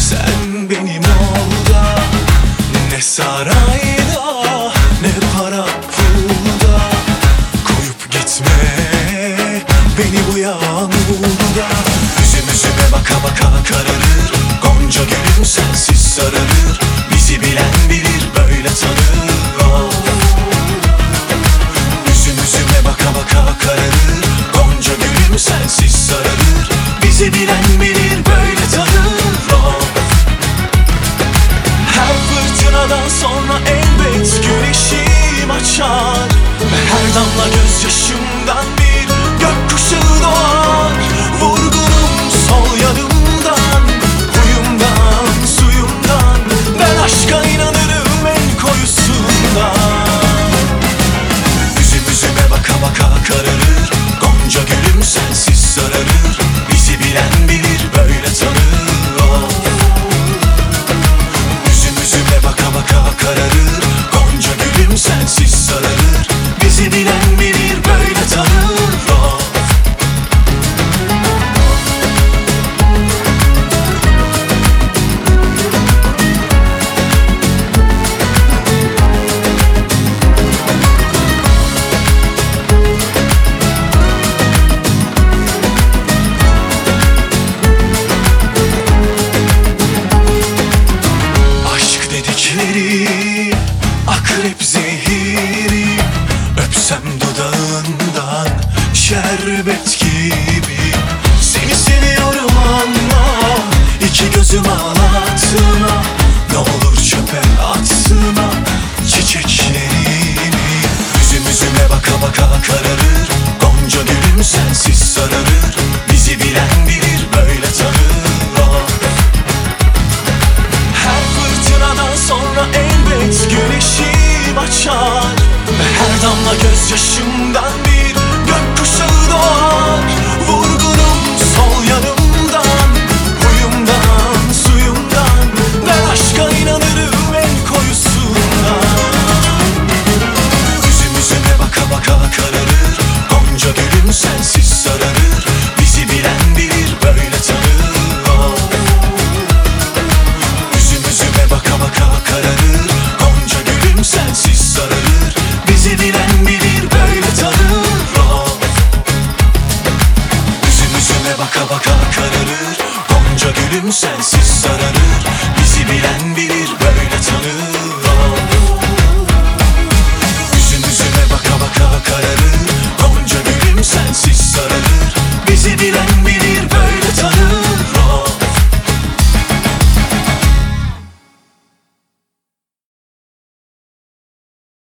Sen benim ol da ne saray aradan sonra elbet güneşim açar. Ve Her damla göz sözüm ağlatma Ne olur çöpe atma çiçeklerimi Üzüm üzüme baka baka kararır Gonca gülüm sensiz sararır Bizi bilen bilir böyle tanır oh. Her fırtınadan sonra elbet güneşim açar Her damla gözyaşımdan bir Baka baka kararır. Gonca gülüm sensiz sararır. Bizi bilen biri